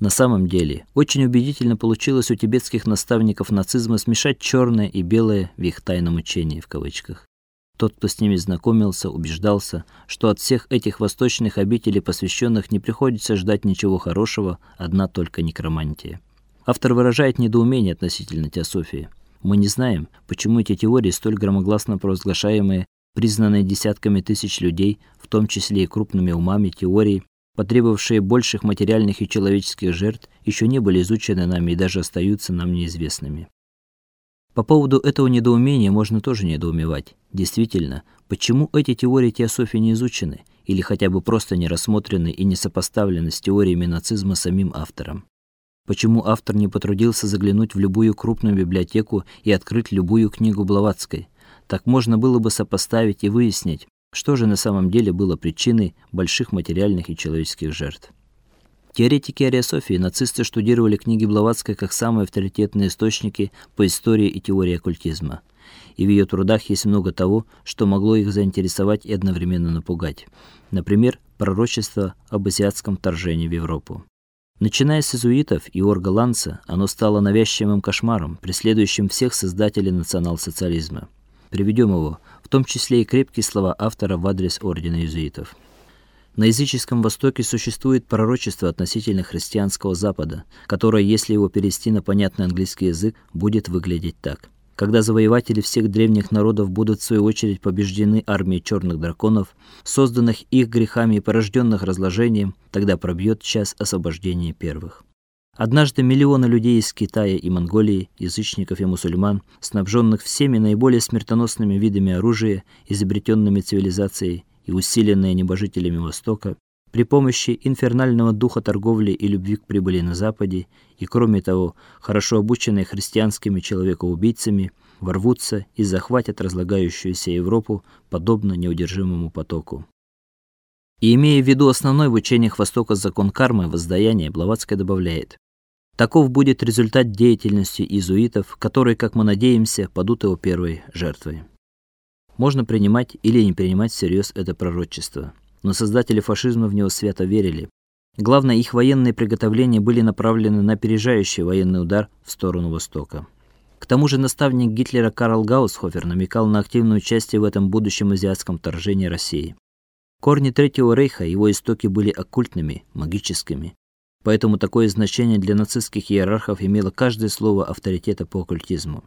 На самом деле, очень убедительно получилось у тибетских наставников нацизма смешать черное и белое в их тайном учении в кавычках. Тот, кто с ними знакомился, убеждался, что от всех этих восточных обителей посвященных не приходится ждать ничего хорошего, одна только некромантия. Автор выражает недоумение относительно теософии. Мы не знаем, почему эти теории столь громогласно провозглашаемые, признанные десятками тысяч людей, в том числе и крупными умами теории, потребовавшие больших материальных и человеческих жертв, еще не были изучены нами и даже остаются нам неизвестными. По поводу этого недоумения можно тоже недоумевать. Действительно, почему эти теории теософии не изучены или хотя бы просто не рассмотрены и не сопоставлены с теориями нацизма самим автором? Почему автор не потрудился заглянуть в любую крупную библиотеку и открыть любую книгу Блаватской? Так можно было бы сопоставить и выяснить, что же на самом деле было причиной больших материальных и человеческих жертв? Теоретики ариософии нацисты штудировали книги Блаватской как самые авторитетные источники по истории и теории оккультизма. И в ее трудах есть много того, что могло их заинтересовать и одновременно напугать. Например, пророчество об азиатском вторжении в Европу. Начиная с иезуитов и Орга Ланца, оно стало навязчивым кошмаром, преследующим всех создателей национал-социализма. Приведем его в том числе и крепкие слова автора в адрес ордена иезуитов. На языческом Востоке существует пророчество относительно христианского Запада, которое, если его перевести на понятный английский язык, будет выглядеть так: когда завоеватели всех древних народов будут в свою очередь побеждены армией черных драконов, созданных их грехами и порожденных разложением, тогда пробьет час освобождения первых. Однажды миллионы людей из Китая и Монголии, язычников и мусульман, снабженных всеми наиболее смертоносными видами оружия, изобретенными цивилизацией и усиленные небожителями Востока, при помощи инфернального духа торговли и любви к прибыли на западе, и кроме того, хорошо обученные христианскими человекоубийцами, ворвутся и захватят разлагающуюся Европу подобно неудержимому потоку. И имея в виду основной в учениях Востока закон кармы воздаяния, Блаватская добавляет: Таков будет результат деятельности иезуитов, которые, как мы надеемся, падут его первой жертвой. Можно принимать или не принимать всерьез это пророчество, но создатели фашизма в него свято верили. Главное, их военные приготовления были направлены на опережающий военный удар в сторону Востока. К тому же наставник Гитлера Карл Гаусхофер намекал на активное участие в этом будущем азиатском вторжении России. Корни Третьего рейха, его истоки были оккультными, магическими. Поэтому такое значение для нацистских иерархов имело каждое слово авторитета по оккультизму.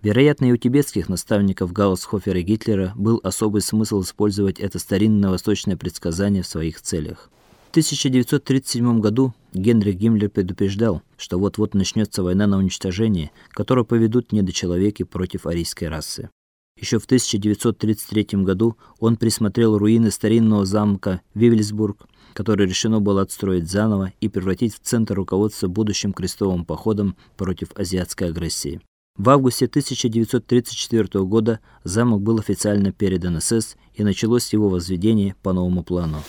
Вероятно, и у тибетских наставников Гаусхофера и Гитлера был особый смысл использовать это старинное восточное предсказание в своих целях. В 1937 году Генрих Гиммлер предупреждал, что вот-вот начнется война на уничтожение, которую поведут недочеловеки против арийской расы. Еще в 1933 году он присмотрел руины старинного замка Вивельсбург, который решено было отстроить заново и превратить в центр руководства будущим крестовым походом против азиатской агрессии. В августе 1934 года замок был официально передан СС и началось его возведение по новому плану.